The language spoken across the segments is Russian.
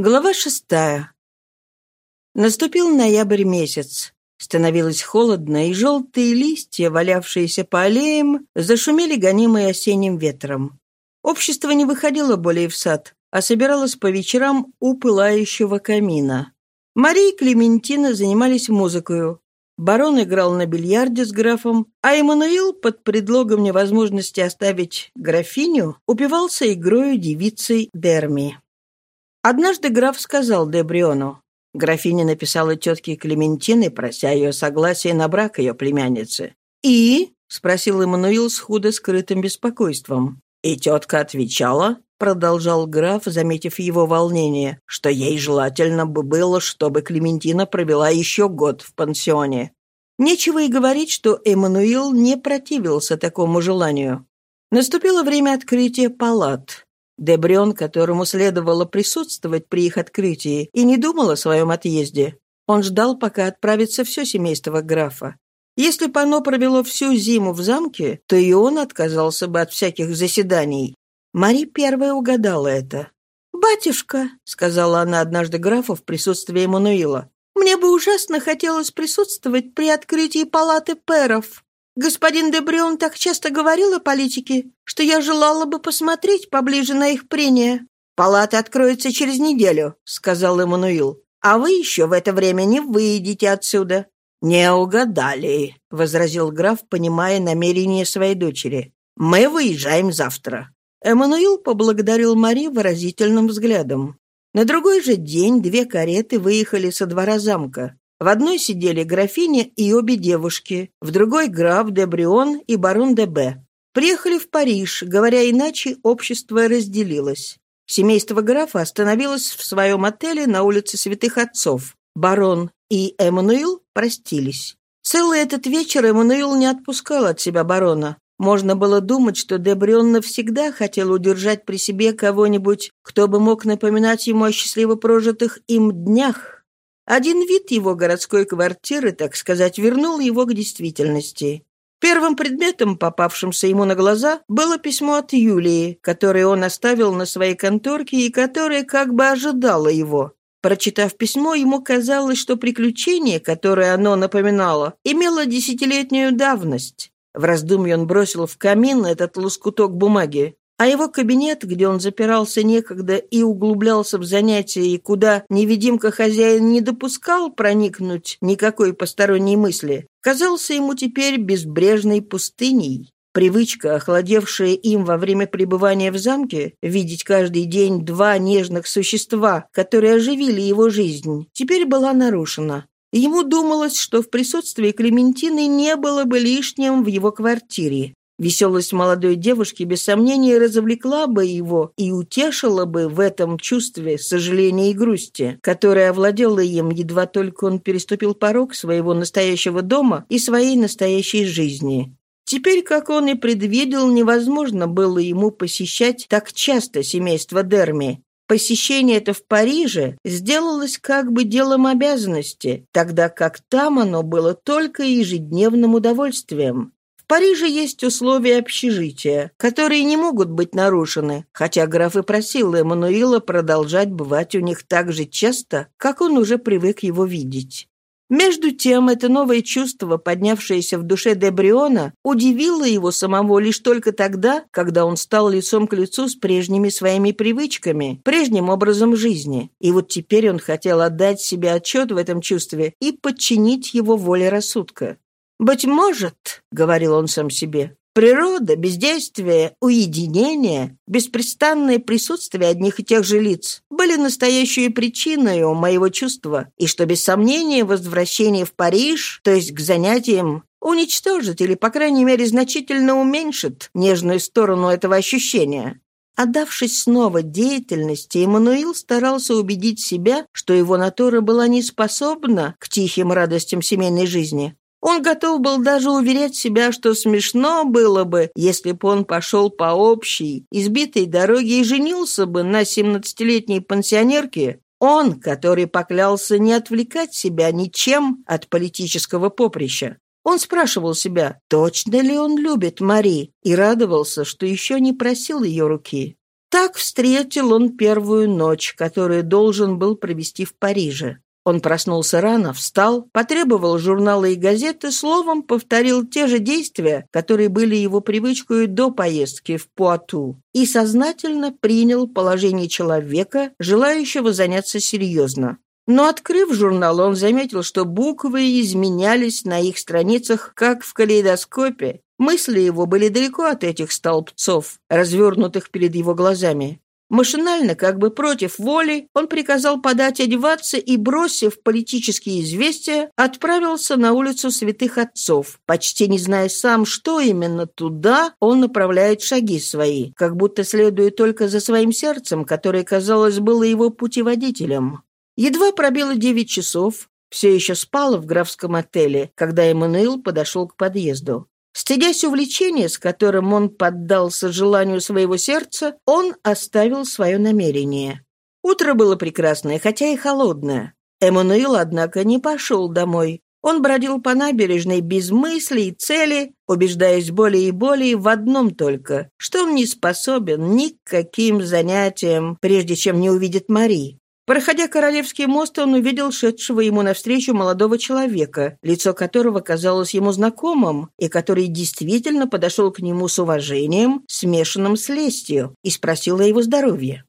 Глава шестая. Наступил ноябрь месяц. Становилось холодно, и желтые листья, валявшиеся по аллеям, зашумели гонимые осенним ветром. Общество не выходило более в сад, а собиралось по вечерам у пылающего камина. Мария и Клементина занимались музыкой. Барон играл на бильярде с графом, а Эммануил, под предлогом невозможности оставить графиню, упивался игрою девицей Дерми. Однажды граф сказал Дебриону, графиня написала тетке Клементины, прося ее согласия на брак ее племянницы. «И?» — спросил Эммануил с худо скрытым беспокойством. И тетка отвечала, продолжал граф, заметив его волнение, что ей желательно бы было, чтобы Клементина провела еще год в пансионе. Нечего и говорить, что Эммануил не противился такому желанию. Наступило время открытия палат. Дебрион, которому следовало присутствовать при их открытии, и не думал о своем отъезде. Он ждал, пока отправится все семейство графа. Если бы оно провело всю зиму в замке, то и он отказался бы от всяких заседаний. Мари первая угадала это. «Батюшка», — сказала она однажды графу в присутствии Эммануила, «мне бы ужасно хотелось присутствовать при открытии палаты перов. Господин Дебрион так часто говорил о политике, что я желала бы посмотреть поближе на их прения. «Палата откроется через неделю», — сказал Эммануил. «А вы еще в это время не выйдете отсюда». «Не угадали», — возразил граф, понимая намерение своей дочери. «Мы выезжаем завтра». Эммануил поблагодарил Мари выразительным взглядом. На другой же день две кареты выехали со двора замка. В одной сидели графиня и обе девушки, в другой — граф де Брион и барон де Б. Приехали в Париж, говоря иначе, общество разделилось. Семейство графа остановилось в своем отеле на улице Святых Отцов. Барон и Эммануил простились. Целый этот вечер Эммануил не отпускал от себя барона. Можно было думать, что Дебрион навсегда хотел удержать при себе кого-нибудь, кто бы мог напоминать ему о счастливо прожитых им днях. Один вид его городской квартиры, так сказать, вернул его к действительности. Первым предметом, попавшимся ему на глаза, было письмо от Юлии, которое он оставил на своей конторке и которое как бы ожидало его. Прочитав письмо, ему казалось, что приключение, которое оно напоминало, имело десятилетнюю давность. В раздумье он бросил в камин этот лоскуток бумаги а его кабинет, где он запирался некогда и углублялся в занятия, и куда невидимка хозяин не допускал проникнуть никакой посторонней мысли, казался ему теперь безбрежной пустыней. Привычка, охладевшая им во время пребывания в замке, видеть каждый день два нежных существа, которые оживили его жизнь, теперь была нарушена. Ему думалось, что в присутствии Клементины не было бы лишним в его квартире. Веселость молодой девушки без сомнения развлекла бы его и утешила бы в этом чувстве сожаления и грусти, которое овладело им, едва только он переступил порог своего настоящего дома и своей настоящей жизни. Теперь, как он и предвидел, невозможно было ему посещать так часто семейство Дерми. Посещение это в Париже сделалось как бы делом обязанности, тогда как там оно было только ежедневным удовольствием. Париже есть условия общежития, которые не могут быть нарушены, хотя граф и просил Эммануила продолжать бывать у них так же часто, как он уже привык его видеть. Между тем, это новое чувство, поднявшееся в душе Дебриона, удивило его самого лишь только тогда, когда он стал лицом к лицу с прежними своими привычками, прежним образом жизни. И вот теперь он хотел отдать себе отчет в этом чувстве и подчинить его воле рассудка. «Быть может, — говорил он сам себе, — природа, бездействие, уединение, беспрестанное присутствие одних и тех же лиц были настоящей причиной моего чувства, и что, без сомнения, возвращение в Париж, то есть к занятиям, уничтожит или, по крайней мере, значительно уменьшит нежную сторону этого ощущения. Отдавшись снова деятельности, Эммануил старался убедить себя, что его натура была не способна к тихим радостям семейной жизни, он готов был даже уверять себя, что смешно было бы, если бы он пошел по общей, избитой дороге и женился бы на семнадцатилетней пансионерке, он, который поклялся не отвлекать себя ничем от политического поприща. Он спрашивал себя, точно ли он любит Мари, и радовался, что еще не просил ее руки. Так встретил он первую ночь, которую должен был провести в Париже. Он проснулся рано, встал, потребовал журналы и газеты, словом, повторил те же действия, которые были его привычкой до поездки в Пуату, и сознательно принял положение человека, желающего заняться серьезно. Но, открыв журнал, он заметил, что буквы изменялись на их страницах, как в калейдоскопе. Мысли его были далеко от этих столбцов, развернутых перед его глазами. Машинально, как бы против воли, он приказал подать одеваться и, бросив политические известия, отправился на улицу святых отцов, почти не зная сам, что именно туда он направляет шаги свои, как будто следуя только за своим сердцем, которое, казалось, было его путеводителем. Едва пробило девять часов, все еще спал в графском отеле, когда Эммануил подошел к подъезду. Стыдясь увлечения, с которым он поддался желанию своего сердца, он оставил свое намерение. Утро было прекрасное, хотя и холодное. Эммануил, однако, не пошел домой. Он бродил по набережной без мысли и цели, убеждаясь более и более в одном только, что он не способен ни к каким занятиям, прежде чем не увидит Мари. Проходя Королевский мост, он увидел шедшего ему навстречу молодого человека, лицо которого казалось ему знакомым, и который действительно подошел к нему с уважением, смешанным с лестью, и спросил о его здоровье.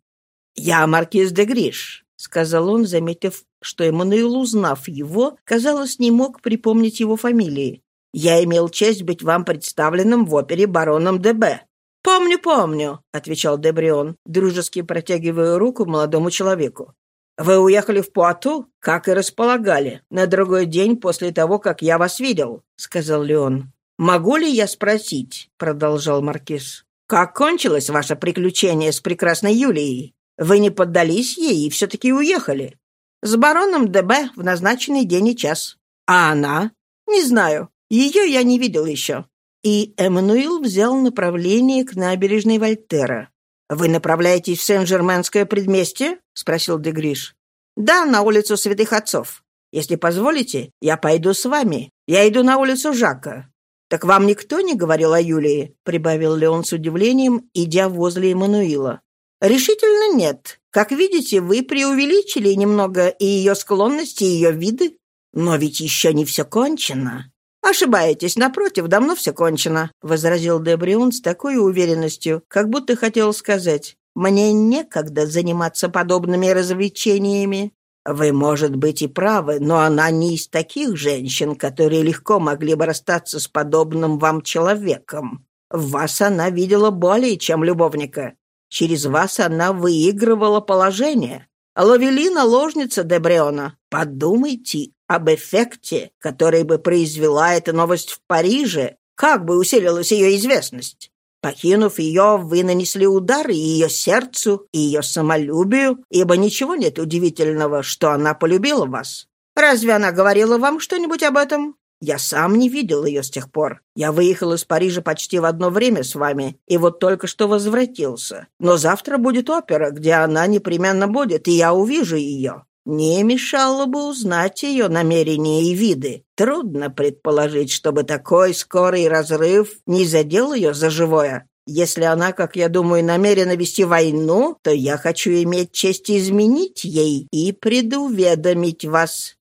«Я маркиз де Гриш», — сказал он, заметив, что Эммануил, узнав его, казалось, не мог припомнить его фамилии. «Я имел честь быть вам представленным в опере бароном ДБ». «Помню, помню», — отвечал Дебрион, дружески протягивая руку молодому человеку. Вы уехали в Пуату, как и располагали, на другой день после того, как я вас видел», — сказал Леон. «Могу ли я спросить?» — продолжал Маркиз. «Как кончилось ваше приключение с прекрасной Юлией? Вы не поддались ей и все-таки уехали?» «С бароном ДБ в назначенный день и час». «А она?» «Не знаю. Ее я не видел еще». И Эммануил взял направление к набережной Вольтера. «Вы направляетесь в Сен-Жерменское предместье?» — спросил Дегриш. «Да, на улицу Святых Отцов. Если позволите, я пойду с вами. Я иду на улицу Жака». «Так вам никто не говорил о Юлии?» — прибавил Леон с удивлением, идя возле Эммануила. «Решительно нет. Как видите, вы преувеличили немного и ее склонности, и ее виды. Но ведь еще не все кончено. «Ошибаетесь, напротив, давно все кончено», — возразил Дебрион с такой уверенностью, как будто хотел сказать, «Мне некогда заниматься подобными развлечениями». «Вы, может быть, и правы, но она не из таких женщин, которые легко могли бы расстаться с подобным вам человеком. В вас она видела более, чем любовника. Через вас она выигрывала положение. Ловели наложница Дебриона. Подумайте об эффекте, который бы произвела эта новость в Париже, как бы усилилась ее известность. Покинув ее, вы нанесли удар ее сердцу, и ее самолюбию, ибо ничего нет удивительного, что она полюбила вас. Разве она говорила вам что-нибудь об этом? Я сам не видел ее с тех пор. Я выехал из Парижа почти в одно время с вами, и вот только что возвратился. Но завтра будет опера, где она непременно будет, и я увижу ее. Не мешало бы узнать ее намерения и виды. Трудно предположить, чтобы такой скорый разрыв не задел ее за живое. Если она, как я думаю, намерена вести войну, то я хочу иметь честь изменить ей и предуведомить вас».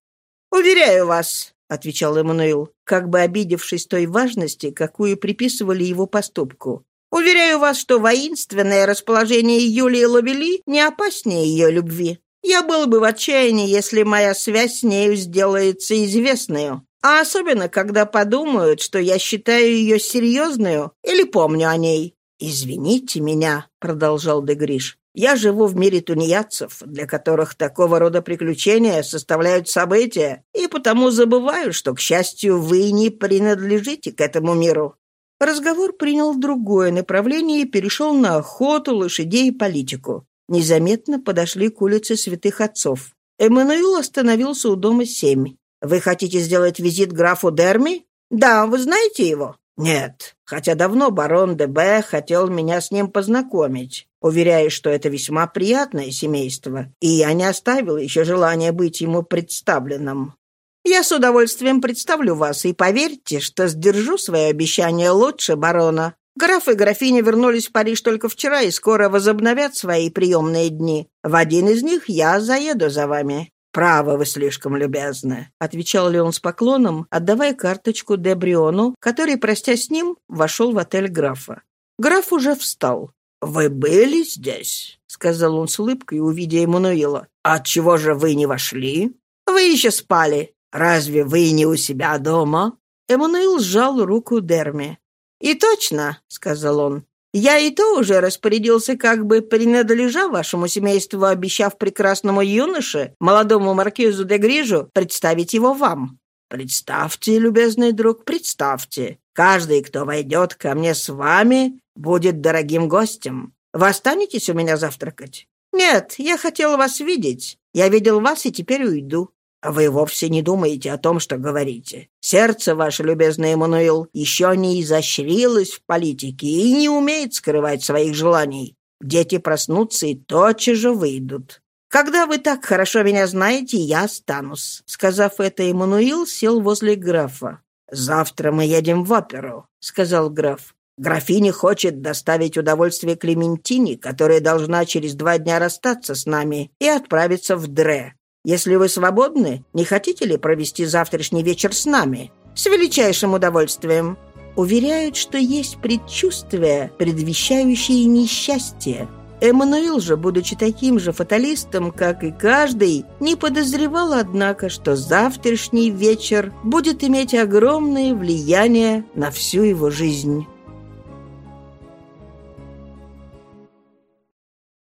«Уверяю вас», — отвечал Эммануил, как бы обидевшись той важности, какую приписывали его поступку. «Уверяю вас, что воинственное расположение Юлии Лавели не опаснее ее любви. Я был бы в отчаянии, если моя связь с нею сделается известной. А особенно, когда подумают, что я считаю ее серьезную или помню о ней. «Извините меня», — продолжал Дегриш. «Я живу в мире тунеядцев, для которых такого рода приключения составляют события, и потому забываю, что, к счастью, вы не принадлежите к этому миру». Разговор принял другое направление и перешел на охоту, лошадей и политику. Незаметно подошли к улице Святых Отцов. Эммануил остановился у дома семь. «Вы хотите сделать визит графу Дерми?» «Да, вы знаете его?» «Нет, хотя давно барон ДБ хотел меня с ним познакомить, уверяя, что это весьма приятное семейство, и я не оставил еще желания быть ему представленным. Я с удовольствием представлю вас, и поверьте, что сдержу свое обещание лучше барона. Граф и графиня вернулись в Париж только вчера и скоро возобновят свои приемные дни. В один из них я заеду за вами. «Право, вы слишком любезны», — отвечал Леон с поклоном, отдавая карточку Дебриону, который, простясь с ним, вошел в отель графа. Граф уже встал. «Вы были здесь?» — сказал он с улыбкой, увидя Эммануила. «Отчего же вы не вошли? Вы еще спали. Разве вы не у себя дома?» Эммануил сжал руку Дерми. «И точно», — сказал он, — «я и то уже распорядился, как бы принадлежа вашему семейству, обещав прекрасному юноше, молодому маркизу де Грижу, представить его вам. Представьте, любезный друг, представьте. Каждый, кто войдет ко мне с вами, будет дорогим гостем. Вы останетесь у меня завтракать? Нет, я хотел вас видеть. Я видел вас и теперь уйду. Вы вовсе не думаете о том, что говорите. Сердце ваше, любезный Эммануил, еще не изощрилось в политике и не умеет скрывать своих желаний. Дети проснутся и тотчас же выйдут. Когда вы так хорошо меня знаете, я останусь». Сказав это, Эммануил сел возле графа. «Завтра мы едем в оперу», — сказал граф. Графиня хочет доставить удовольствие Клементине, которая должна через два дня расстаться с нами и отправиться в Дре. Если вы свободны, не хотите ли провести завтрашний вечер с нами? С величайшим удовольствием. Уверяют, что есть предчувствия, предвещающие несчастье. Эммануил же, будучи таким же фаталистом, как и каждый, не подозревал, однако, что завтрашний вечер будет иметь огромное влияние на всю его жизнь.